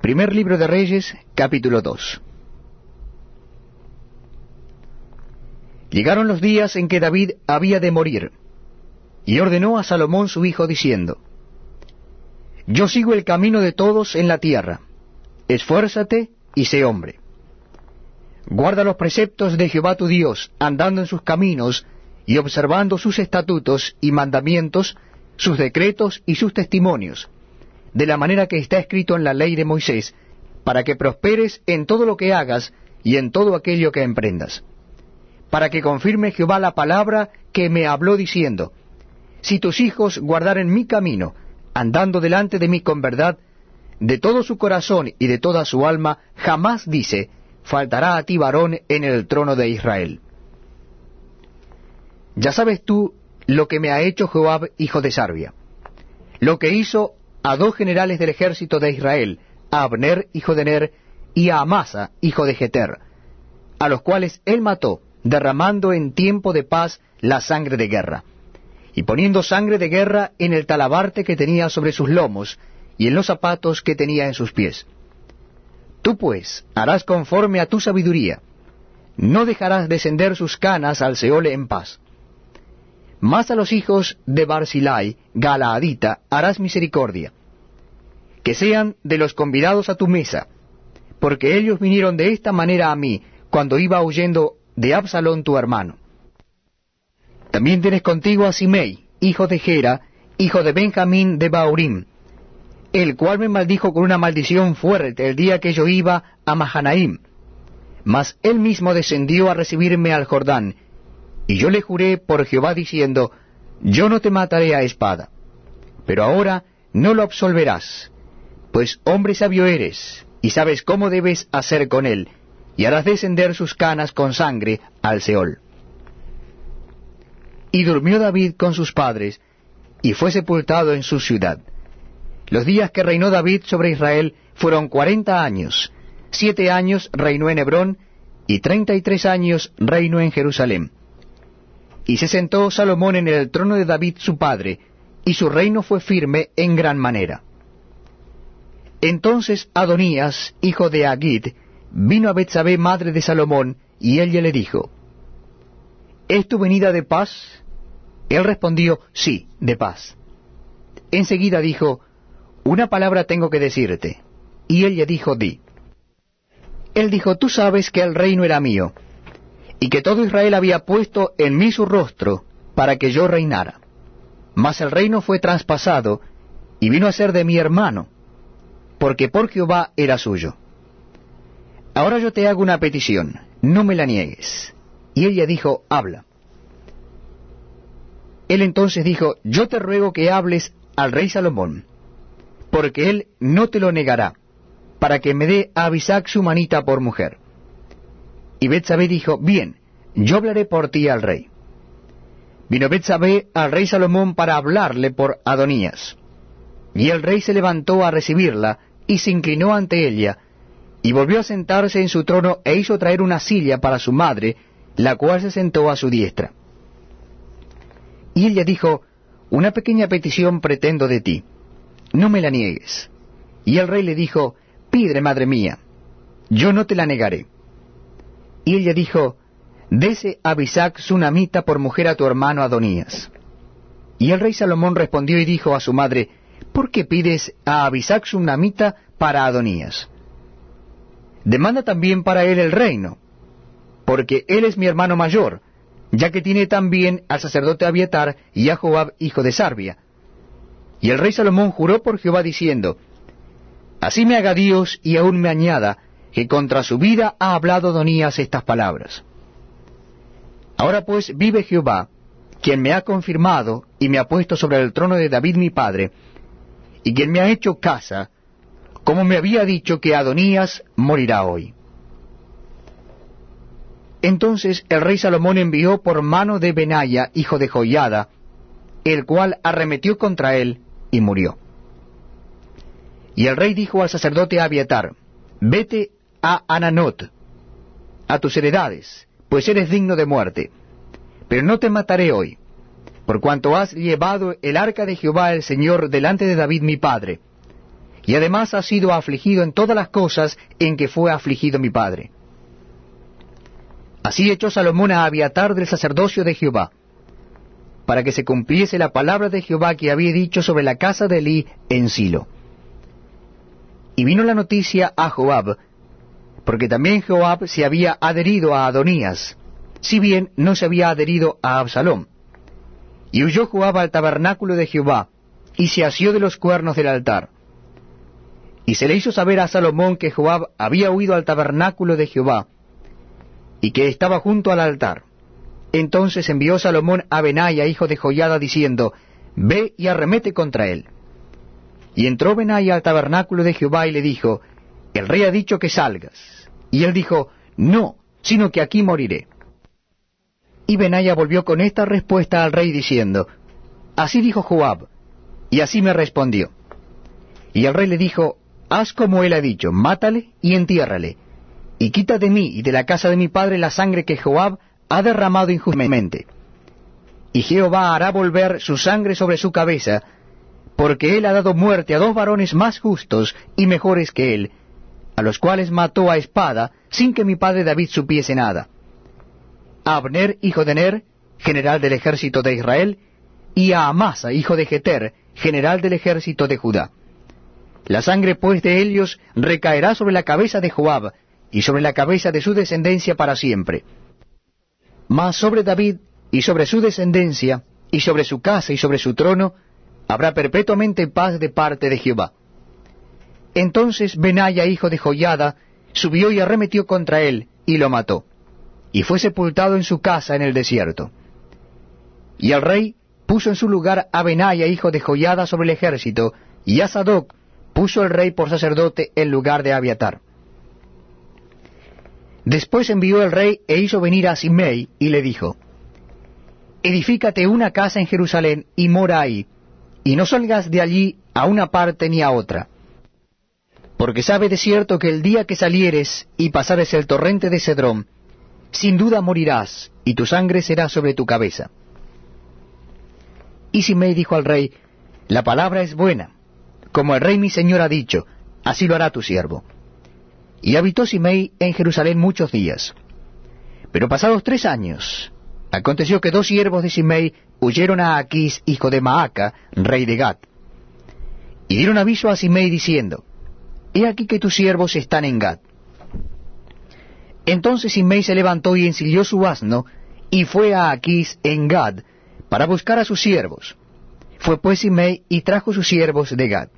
Primer libro de Reyes, capítulo 2. Llegaron los días en que David había de morir, y ordenó a Salomón su hijo diciendo, Yo sigo el camino de todos en la tierra, esfuérzate y sé hombre. Guarda los preceptos de Jehová tu Dios, andando en sus caminos y observando sus estatutos y mandamientos, sus decretos y sus testimonios, de la manera que está escrito en la ley de Moisés, para que prosperes en todo lo que hagas y en todo aquello que emprendas. Para que confirme Jehová la palabra que me habló diciendo, Si tus hijos guardaren mi camino, andando delante de mí con verdad, de todo su corazón y de toda su alma, jamás dice, faltará a ti varón en el trono de Israel. Ya sabes tú lo que me ha hecho Joab, hijo de Sarbia, lo que hizo a dos generales del ejército de Israel, a Abner, hijo de Ner, y a Amasa, hijo de Jeter, a los cuales él mató, derramando en tiempo de paz la sangre de guerra, y poniendo sangre de guerra en el talabarte que tenía sobre sus lomos, y en los zapatos que tenía en sus pies. Tú pues harás conforme a tu sabiduría, no dejarás descender sus canas al Seol en paz. Más a los hijos de Barzilai, Galaadita, harás misericordia, que sean de los convidados a tu mesa, porque ellos vinieron de esta manera a mí, cuando iba huyendo de Absalón tu hermano. También tienes contigo a Simei, hijo de Gera, hijo de Benjamín de Baurim, el cual me maldijo con una maldición fuerte el día que yo iba a Mahanaim. Mas él mismo descendió a recibirme al Jordán, y yo le juré por Jehová diciendo, Yo no te mataré a espada. Pero ahora no lo absolverás, pues hombre sabio eres, y sabes cómo debes hacer con él, y harás descender sus canas con sangre al Seol. Y durmió David con sus padres, y fue sepultado en su ciudad. Los días que reinó David sobre Israel fueron cuarenta años, siete años reinó en Hebrón, y treinta y tres años reinó en Jerusalén. Y se sentó Salomón en el trono de David su padre, y su reino fue firme en gran manera. Entonces Adonías, hijo de Agid, vino a Betsabé, madre de Salomón, y ella le dijo, ¿Es tu venida de paz? Él respondió, sí, de paz. Enseguida dijo, Una palabra tengo que decirte. Y ella dijo, di. Él dijo, Tú sabes que el reino era mío, y que todo Israel había puesto en mí su rostro para que yo reinara. Mas el reino fue traspasado y vino a ser de mi hermano, porque por Jehová era suyo. Ahora yo te hago una petición, no me la niegues. Y ella dijo, habla. Él entonces dijo, yo te ruego que hables al rey Salomón, porque él no te lo negará, para que me dé a Abisac su manita por mujer. Y Betsabé dijo, bien, yo hablaré por ti al rey. Vino Betsabé al rey Salomón para hablarle por Adonías. Y el rey se levantó a recibirla, y se inclinó ante ella, y volvió a sentarse en su trono e hizo traer una silla para su madre, la cual se sentó a su diestra. Y ella dijo, Una pequeña petición pretendo de ti, no me la niegues. Y el rey le dijo, Pide, madre mía, yo no te la negaré. Y ella dijo, Dese Abisac Sunamita por mujer a tu hermano Adonías. Y el rey Salomón respondió y dijo a su madre, ¿Por qué pides a Abisac Sunamita para Adonías? Demanda también para él el reino, porque él es mi hermano mayor, ya que tiene también al sacerdote Abiatar y a Joab hijo de Sarbia. Y el rey Salomón juró por Jehová diciendo, Así me haga Dios y aún me añada, que contra su vida ha hablado Adonías estas palabras. Ahora pues vive Jehová, quien me ha confirmado y me ha puesto sobre el trono de David mi padre, y quien me ha hecho casa, como me había dicho que Adonías morirá hoy. Entonces el rey Salomón envió por mano de Benaya, hijo de Joiada, el cual arremetió contra él y murió. Y el rey dijo al sacerdote Abiatar, vete a Ananot, a tus heredades, pues eres digno de muerte. Pero no te mataré hoy, por cuanto has llevado el arca de Jehová el Señor delante de David mi padre, y además ha sido afligido en todas las cosas en que fue afligido mi padre. Así echó Salomón a Abiatar del sacerdocio de Jehová, para que se cumpliese la palabra de Jehová que había dicho sobre la casa de Elí en Silo. Y vino la noticia a Joab, porque también Joab se había adherido a Adonías, si bien no se había adherido a Absalom. Y huyó Joab al tabernáculo de Jehová, y se asió de los cuernos del altar. Y se le hizo saber a Salomón que Joab había huido al tabernáculo de Jehová, y que estaba junto al altar. Entonces envió Salomón a Benaya, hijo de Joyada, diciendo, Ve y arremete contra él. Y entró Benaya al tabernáculo de Jehová y le dijo, El rey ha dicho que salgas. Y él dijo, No, sino que aquí moriré. Y Benaya volvió con esta respuesta al rey diciendo, Así dijo Joab, y así me respondió. Y el rey le dijo, Haz como él ha dicho, mátale y entiérrale, y quita de mí y de la casa de mi padre la sangre que Joab ha derramado injustamente. Y Jehová hará volver su sangre sobre su cabeza, porque él ha dado muerte a dos varones más justos y mejores que él, a los cuales mató a espada sin que mi padre David supiese nada. A Abner, hijo de Ner, general del ejército de Israel, y a Amasa, hijo de Jeter, general del ejército de Judá. La sangre pues de ellos recaerá sobre la cabeza de Joab, y sobre la cabeza de su descendencia para siempre. Mas sobre David y sobre su descendencia, y sobre su casa y sobre su trono, habrá perpetuamente paz de parte de Jehová. Entonces Benaya, hijo de Joyada, subió y arremetió contra él, y lo mató, y fue sepultado en su casa en el desierto. Y el rey puso en su lugar a Benaya, hijo de Joyada, sobre el ejército, y a Sadoc puso el rey por sacerdote en lugar de Abiatar. Después envió el rey e hizo venir a Simei y le dijo, Edifícate una casa en Jerusalén y mora ahí, y no salgas de allí a una parte ni a otra. Porque sabe de cierto que el día que salieres y pasares el torrente de Cedrón, sin duda morirás, y tu sangre será sobre tu cabeza. Y Simei dijo al rey, La palabra es buena, como el rey mi señor ha dicho, así lo hará tu siervo. Y habitó Simei en Jerusalén muchos días. Pero pasados tres años, aconteció que dos siervos de Simei huyeron a Aquís, hijo de Maaca, rey de Gat. Y dieron aviso a Simei diciendo, He aquí que tus siervos están en Gat. Entonces Simei se levantó y ensilló su asno, y fue a Aquís en Gad, para buscar a sus siervos. Fue pues Simei y trajo sus siervos de Gad.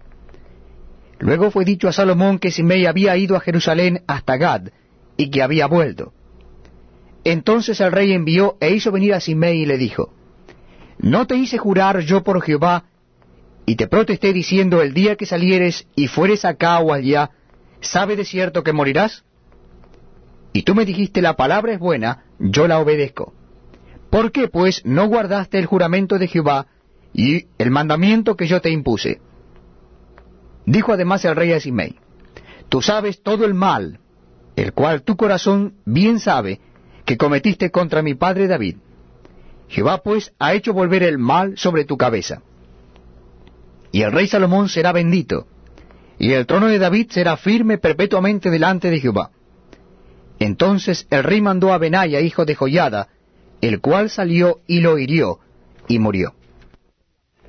Luego fue dicho a Salomón que Simei había ido a Jerusalén hasta Gad, y que había vuelto. Entonces el rey envió e hizo venir a Simei y le dijo, ¿No te hice jurar yo por Jehová, y te protesté diciendo el día que salieres y fueres acá o allá, ¿sabe de cierto que morirás? Y tú me dijiste la palabra es buena, yo la obedezco. ¿Por qué pues no guardaste el juramento de Jehová y el mandamiento que yo te impuse? Dijo además el rey a Simei, Tú sabes todo el mal, el cual tu corazón bien sabe, que cometiste contra mi padre David. Jehová pues ha hecho volver el mal sobre tu cabeza. Y el rey Salomón será bendito, y el trono de David será firme perpetuamente delante de Jehová. Entonces el rey mandó a Benaya, hijo de Joyada, el cual salió y lo hirió, y murió.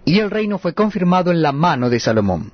Y el reino fue confirmado en la mano de Salomón.